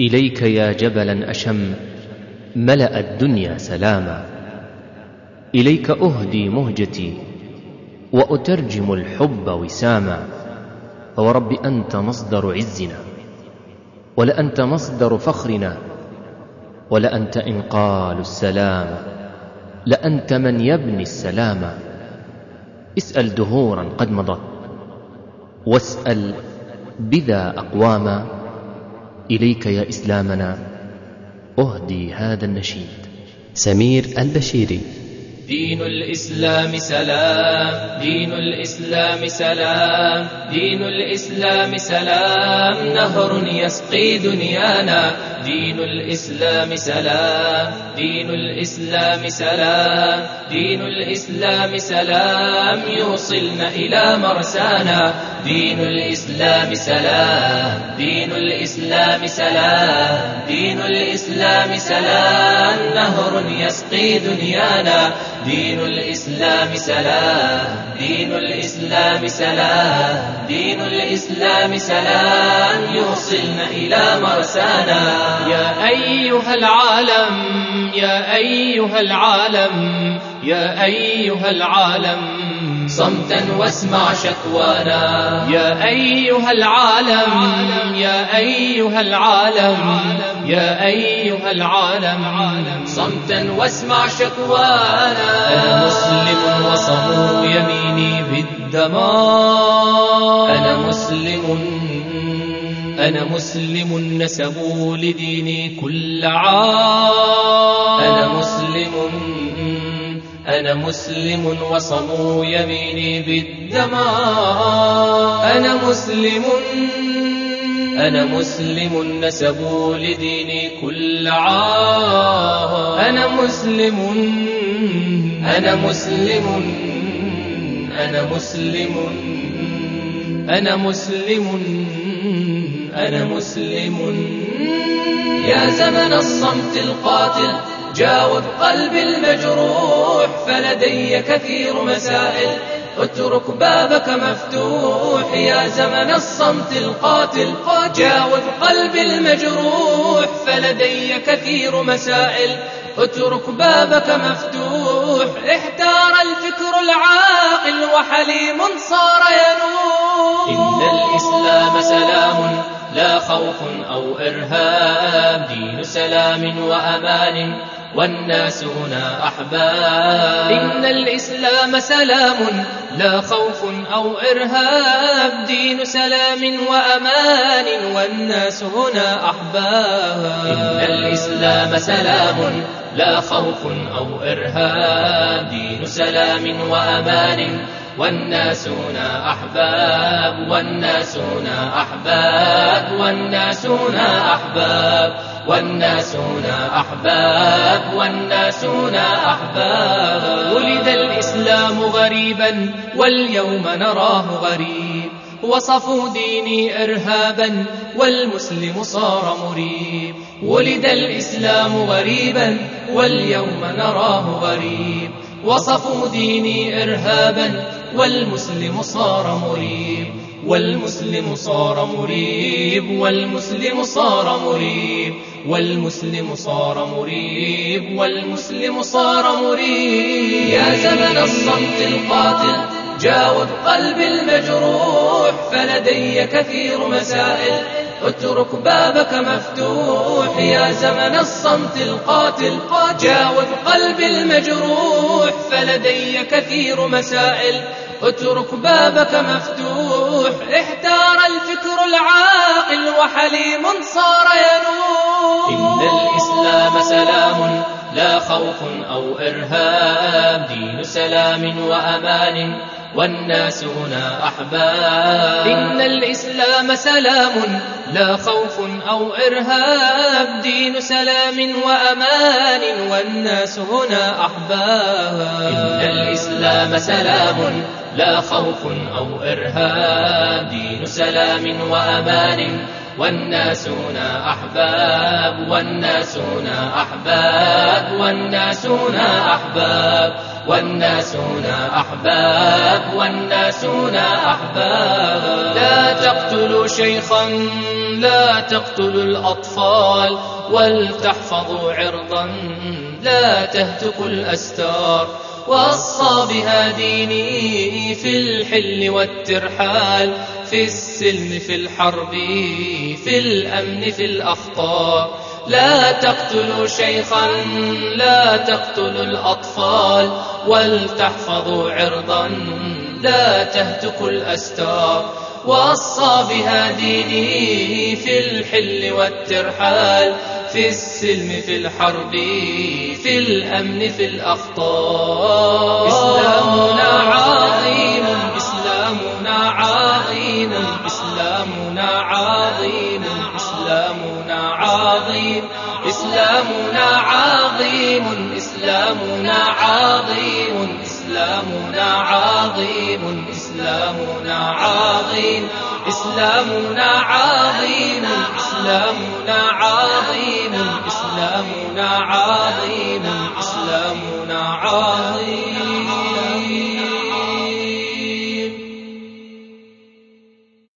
إليك يا جبلا أشم ملأ الدنيا سلاما. إليك أهدي مهجتي وأترجم الحب وساما. فورب أنت مصدر عزنا ولانت مصدر فخرنا ولانت إنقال السلام لانت من يبني السلام. اسأل دهورا قد مضت واسأل بذا أقواما. إليك يا إسلامنا أهدي هذا النشيد. سمير البشيري. دين الإسلام سلام دين الإسلام سلام دين الإسلام سلام. نهر يسقي دنيانا دين الإسلام سلام دين الإسلام سلام دين الإسلام سلام. يوصلنا إلى مرسانا دين الإسلام سلام دين الإسلام سلام دين الإسلام سلام. نهر يسقي دنيانا دين الإسلام سلام دين الإسلام سلام دين الإسلام سلام. يوصلنا إلى مرسانا. يا أيها العالم يا أيها العالم يا أيها العالم. صمتا واسمع شكوانا يا أيها العالم يا أيها العالم يا أيها العالم. صمتا واسمع شكوانا أنا مسلم وصموا يميني بالدماء. أنا مسلم. أنا مسلم نسبوا لديني كل عام. أنا مسلم. أنا مسلم وصموا يميني بالدماء. أنا مسلم أنا مسلم نسبوا لديني كل عام. أنا مسلم أنا مسلم أنا مسلم أنا مسلم أنا مسلم. يا زمن الصمت القاتل جاوب قلبي المجروح فلدي كثير مسائل. اترك بابك مفتوح يا زمن الصمت القاتل. جاوب قلبي المجروح فلدي كثير مسائل. اترك بابك مفتوح احتار الفكر العاقل وحليم صار ينوح. إن الإسلام سلام لا خوف أو إرهاب. دين سلام وأمان. والناس هنا أحباب إن الإسلام سلام لا خوف أو إرهاب. دين سلام وأمان والناس هنا أحباب إن الإسلام سلام لا خوف أو إرهاب. دين سلام وأمان والناس هنا أحباب والناس هنا أحباب والناس هنا أحباب والناس هنا أحباب والناس هنا أحباب. ولد الإسلام غريبا واليوم نراه غريب. وصفوا ديني إرهابا والمسلم صار مريب. ولد الإسلام غريبا واليوم نراه غريب. وصفوا ديني إرهابا والمسلم صار مريب. والمسلم صار مريب والمسلم صار مريب والمسلم صار مريب والمسلم صار مريب. يا زمن الصمت القاتل جاوب قلبي المجروح فلدي كثير مسائل. اترك بابك مفتوح يا زمن الصمت القاتل جاوب قلبي المجروح فلدي كثير مسائل. اترك بابك مفتوح احتار الفكر العاقل وحليم صار ينوح. إن الإسلام سلام لا خوف أو إرهاب. دين سلام وأمان والناس هنا أحباب. إن الإسلام سلام لا خوف أو إرهاب. دين سلام وأمان والناس هنا أحباب. إن الإسلام سلام لا خوف أو إرهاب. دين سلام وأمان والناس هنا أحباب والناس هنا أحباب والناس هنا أحباب والناسنا أحباب والناسنا أحباب. لا تقتلوا شيخا لا تقتلوا الأطفال ولتحفظوا عرضا لا تهتكوا الأستار. وصى بها ديني في الحل والترحال في السلم في الحرب في الأمن في الأخطار لا تقتلوا شيخا لا تقتلوا الأطفال ولتحفظوا عرضا لا تهتكوا الأستار. وصى بها ديني في الحل والترحال في السلم في الحرب في الأمن في الأخطار إسلامنا عظيم إسلامنا عظيم إسلامنا عظيم إسلامنا عظيم إسلامنا عظيم إسلامنا عظيم إسلامنا عظيم.